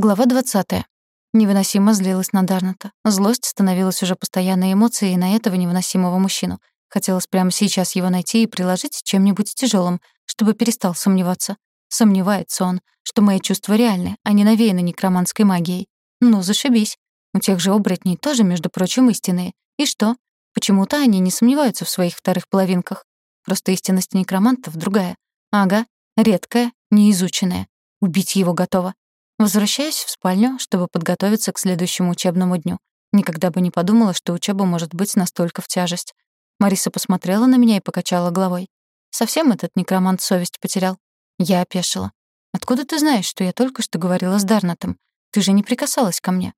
Глава 20. Невыносимо злилась на Дарната. Злость становилась уже постоянной эмоцией на этого невыносимого мужчину. Хотелось прямо сейчас его найти и приложить чем-нибудь тяжелым, чтобы перестал сомневаться. Сомневается он, что мои чувства реальны, а не навеяны некроманской магией. Ну, зашибись. У тех же оборотней тоже, между прочим, истинные. И что? Почему-то они не сомневаются в своих вторых половинках. Просто истинность некромантов другая. Ага, редкая, неизученная. Убить его готова. Возвращаюсь в спальню, чтобы подготовиться к следующему учебному дню. Никогда бы не подумала, что учеба может быть настолько в тяжесть. Мариса посмотрела на меня и покачала головой. Совсем этот некромант совесть потерял. Я опешила. «Откуда ты знаешь, что я только что говорила с Дарнатом? Ты же не прикасалась ко мне».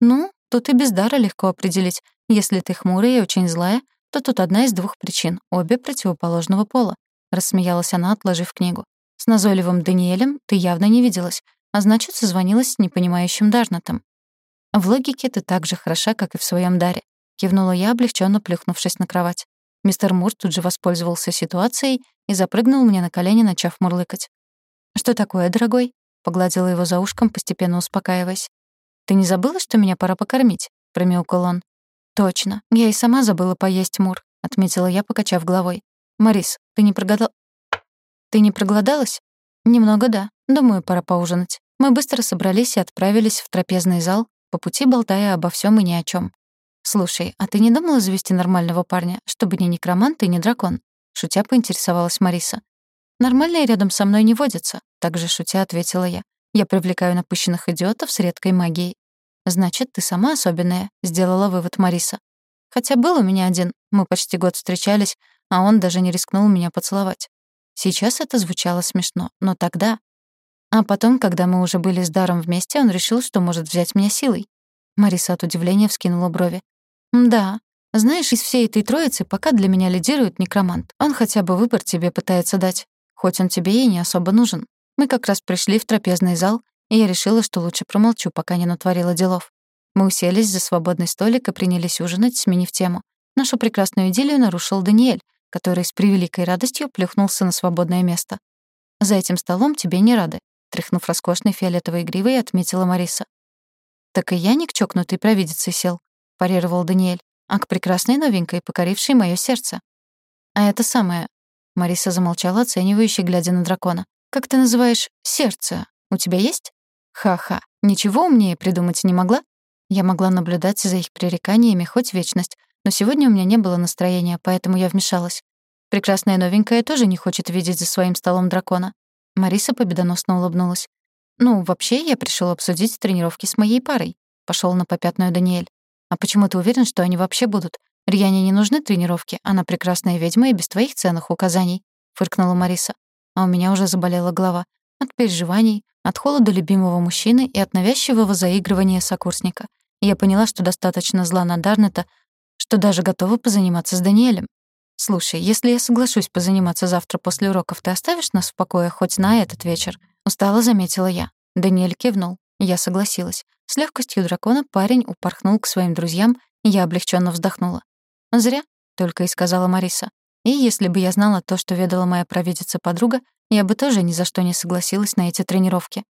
«Ну, тут и без дара легко определить. Если ты хмурая и очень злая, то тут одна из двух причин, обе противоположного пола», — рассмеялась она, отложив книгу. «С назойливым Даниэлем ты явно не виделась, а значит, созвонилась с непонимающим Дарнатом. В логике ты так же хороша, как и в своем даре. Кивнула я, облегченно плюхнувшись на кровать. Мистер Мур тут же воспользовался ситуацией и запрыгнул мне на колени, начав мурлыкать. «Что такое, дорогой?» — погладила его за ушком, постепенно успокаиваясь. «Ты не забыла, что меня пора покормить?» — промяукал он. «Точно. Я и сама забыла поесть, Мур», — отметила я, покачав головой. «Марис, ты не прогадал...» «Ты не проголодалась?» «Немного да. Думаю, пора поужинать». Мы быстро собрались и отправились в трапезный зал, по пути болтая обо всем и ни о чем. «Слушай, а ты не думала завести нормального парня, чтобы ни некромант и ни дракон?» Шутя поинтересовалась Мариса. «Нормальные рядом со мной не водятся», — также шутя ответила я. «Я привлекаю напыщенных идиотов с редкой магией». «Значит, ты сама особенная», — сделала вывод Мариса. «Хотя был у меня один, мы почти год встречались, а он даже не рискнул меня поцеловать. Сейчас это звучало смешно, но тогда а потом, когда мы уже были с Даром вместе, он решил, что может взять меня силой. Мариса от удивления вскинула брови. «Да. Знаешь, из всей этой троицы пока для меня лидирует некромант. Он хотя бы выбор тебе пытается дать, хоть он тебе и не особо нужен. Мы как раз пришли в трапезный зал, и я решила, что лучше промолчу, пока не натворила делов. Мы уселись за свободный столик и принялись ужинать, сменив тему. Нашу прекрасную идиллию нарушил Даниэль, который с превеликой радостью плюхнулся на свободное место. «За этим столом тебе не рады тряхнув роскошной фиолетовой гривой, отметила Мариса. «Так и я не к чокнутой провидице сел», — парировал Даниэль, «а к прекрасной новенькой, покорившей моё сердце». «А это самое...» — Мариса замолчала, оценивающе глядя на дракона. «Как ты называешь сердце? У тебя есть?» «Ха-ха, ничего умнее придумать не могла?» Я могла наблюдать за их пререканиями хоть вечность, но сегодня у меня не было настроения, поэтому я вмешалась. Прекрасная новенькая тоже не хочет видеть за своим столом дракона. Мариса победоносно улыбнулась. «Ну, вообще, я пришел обсудить тренировки с моей парой», — пошел на попятную Даниэль. «А почему ты уверен, что они вообще будут? Рьяне не нужны тренировки, она прекрасная ведьма и без твоих ценных указаний», — фыркнула Мариса. А у меня уже заболела голова. От переживаний, от холода любимого мужчины и от навязчивого заигрывания сокурсника. Я поняла, что достаточно зла на Дарнета, что даже готова позаниматься с Даниэлем. «Слушай, если я соглашусь позаниматься завтра после уроков, ты оставишь нас в покое хоть на этот вечер?» Устало заметила я. Даниэль кивнул. Я согласилась. С легкостью дракона парень упорхнул к своим друзьям, и я облегченно вздохнула. «Зря», — только и сказала Мариса. «И если бы я знала то, что ведала моя провидица-подруга, я бы тоже ни за что не согласилась на эти тренировки».